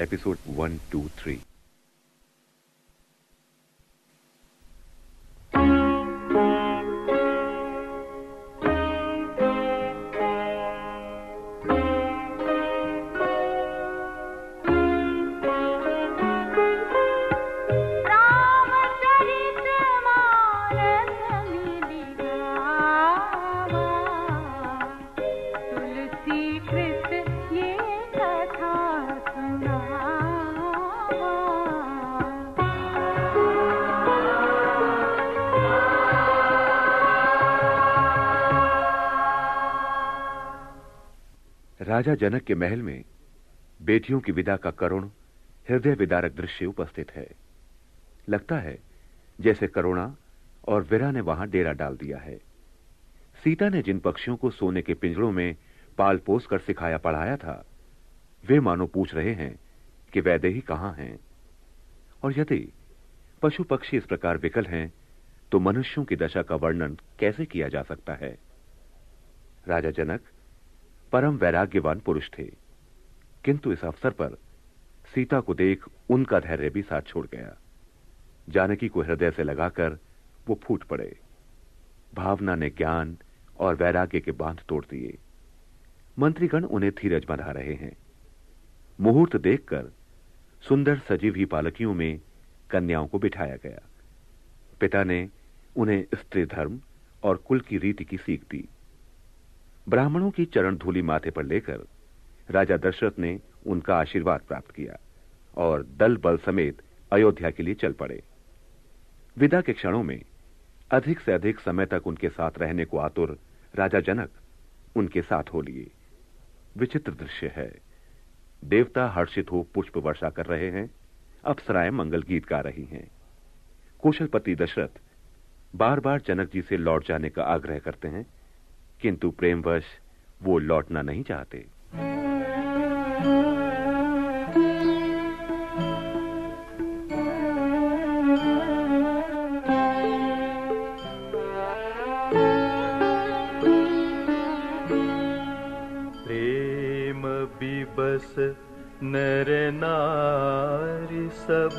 episode one, two, three. राजा जनक के महल में बेटियों की विदा का करुण, हृदय विदारक दृश्य उपस्थित है। लगता है, जैसे करुणा और विरा ने वहाँ डेरा डाल दिया है। सीता ने जिन पक्षियों को सोने के पिंजरों में पाल पोस कर सिखाया पढ़ाया था, वे मानो पूछ रहे हैं कि वैदेही कहाँ हैं। और यदि पशु पक्षी इस प्रकार विकल हैं तो मनुष्यों की दशा का वर्णन कैसे किया जा सकता है? राजा जनक परम वैराग्यवान पुरुष थे। किंतु इस अवसर पर सीता को देख उनका धैर्य भी साथ छोड़ गया। जानकी को हृदय से लगाकर वो फूट पड़े। भावना ने ज्ञान और वैराग्य के बाँध तोड़ दिए। मंत्रीगण उन्हें धीरज बंधा रहे हैं। मुहूर्त देखकर सुंदर सजीव ही पालकियों में कन्याओं को बिठाया गया। पिता ने उन्हें स्त्री धर्म और कुल की रीति की सीख दी। ब्राह्मणों की चरण धूली माथे पर लेकर राजा दशरथ ने उनका आशीर्वाद प्राप्त किया और दल बल समेत अयोध्या के लिए चल पड़े। विदा के क्षणों में अधिक से अधिक समय तक उनके साथ रहने को आतुर राजा जनक उनके साथ हो लिए। विचित्र दृश्य है। देवता हर्षित हो पुष्प वर्षा कर रहे हैं। अप्सराएँ मंगल गीत गा रही हैं। कुशलपति दशरथ बार बार जनक जी से लौट जाने का आग्रह करते हैं। किंतु प्रेमवश वो लौटना नहीं चाहते। प्रेम बिबस नर नारी सब।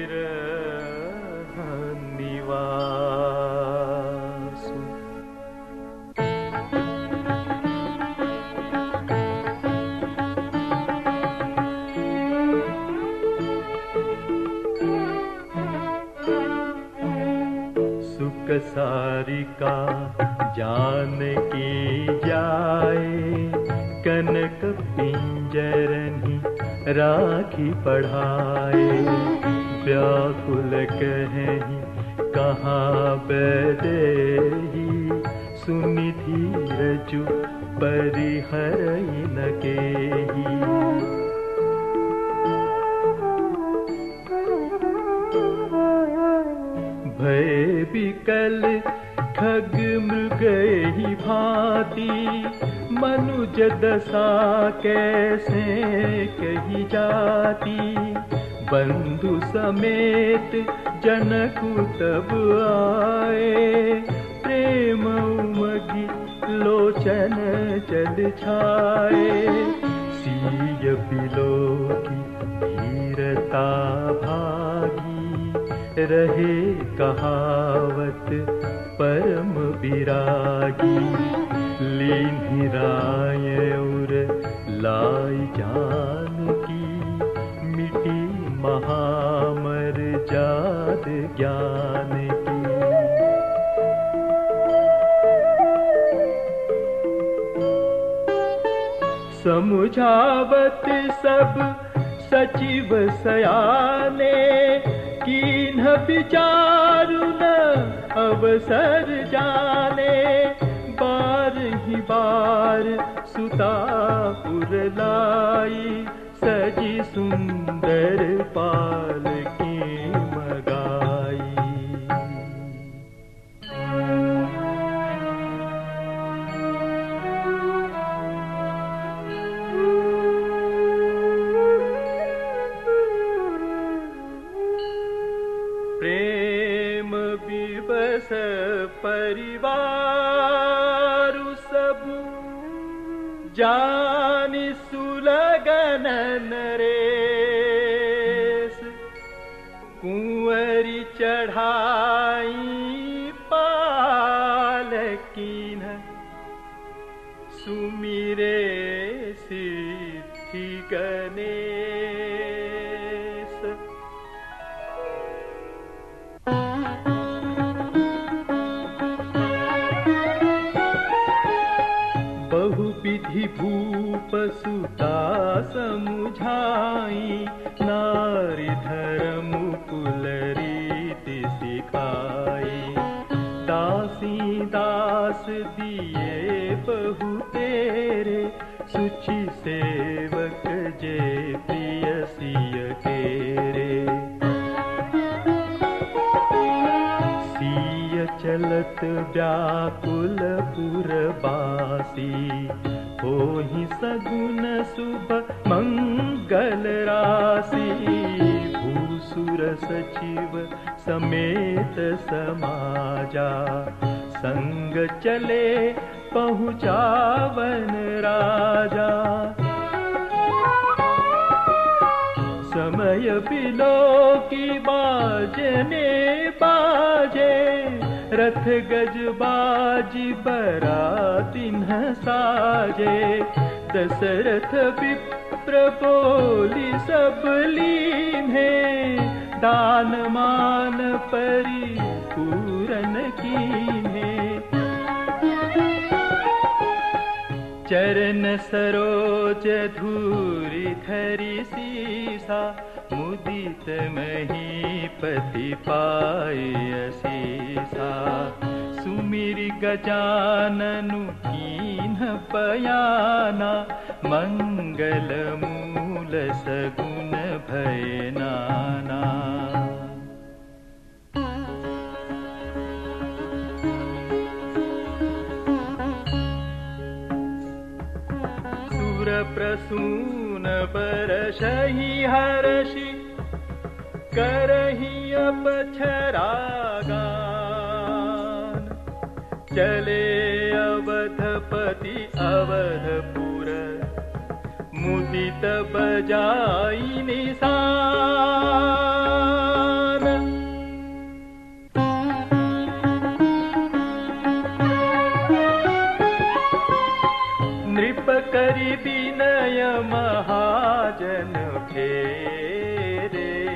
कीन विदे सारिका जान की जाए। कनक पिंजरनी राखी पढ़ाए। व्याकुल कहीं कहाँ बैदे सुनि धीरजु परिहर न के ही मनुज दशा कैसे कही जाती? बंधु समेत जनक तब आए। प्रेम उमगी लोचन चल छाए। सीय बिलो की धीरता भागी। रहे कहावत परम विरागी। राय और लाई जान की मिटी महामर जाद ज्ञान की समुझावत सब सचिव सयाने कीन विचारु न अवसर जाने तापुरलाई सि सुन्दर की मगाई। प्रेम विवस परिवार चढ़ाई पालकीन सुमिरे सिद्धि गणेश। बहुविधि भूप सुता समुझाई बहु तेरे सुचि सेवक जे प्रिय सिय केरे। सिय चलत व्याकुल पुरबासी होहि सगुन शुभ मंगल राशि। भूसुर सचिव समेत समाजा संग चले पहुँचावन राजा। समय बिलो की बाजे रथ गज बाजी बरातिन साजे। दशरथ विप्र बोली सब लीने दान मान परी पूरन कीने चरण सरोज धूरि धरि सीसा मुदित महीपति पाय सीसा। सुमिर गजाननु कीन पयाना मंगल मूल सगुन भयनाना बरसहि हर्षि करहि अपछरागान चले अवधपति अवधपुर मुदित बजाई निशान फेरे।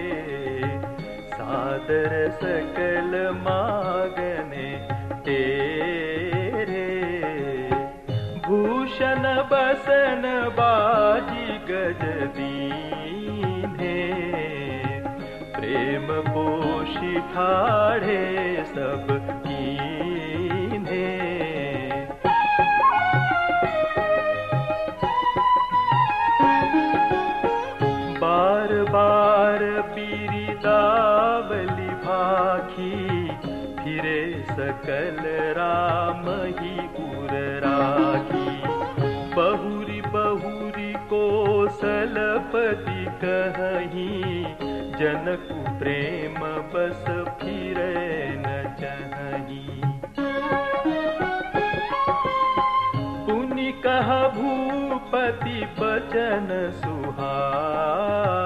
सादर सकल मागने तेरे। भूषण बसन बाजी गज दीने। प्रेम पोषि ठाढ़े सब बिरिदावली भाखी, फिरे सकल राम ही उर राखी। बहुरी बहुरी कोसलपति कही जनक प्रेम बस फिरे न चही पुनि कह भूपति बचन सुहाए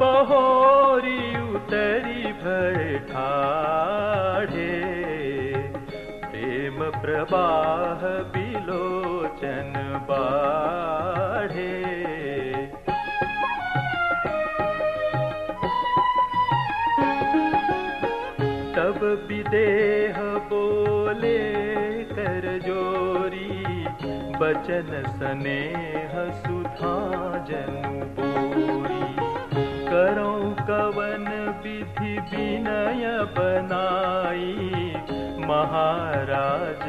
बहोरी उतरी भय ठाढ़े। प्रेम प्रवाह बिलोचन बाढ़े। तब विदेह बचन स्नेह सुधा जनु करो कवन विधि विनय बनाई। महाराज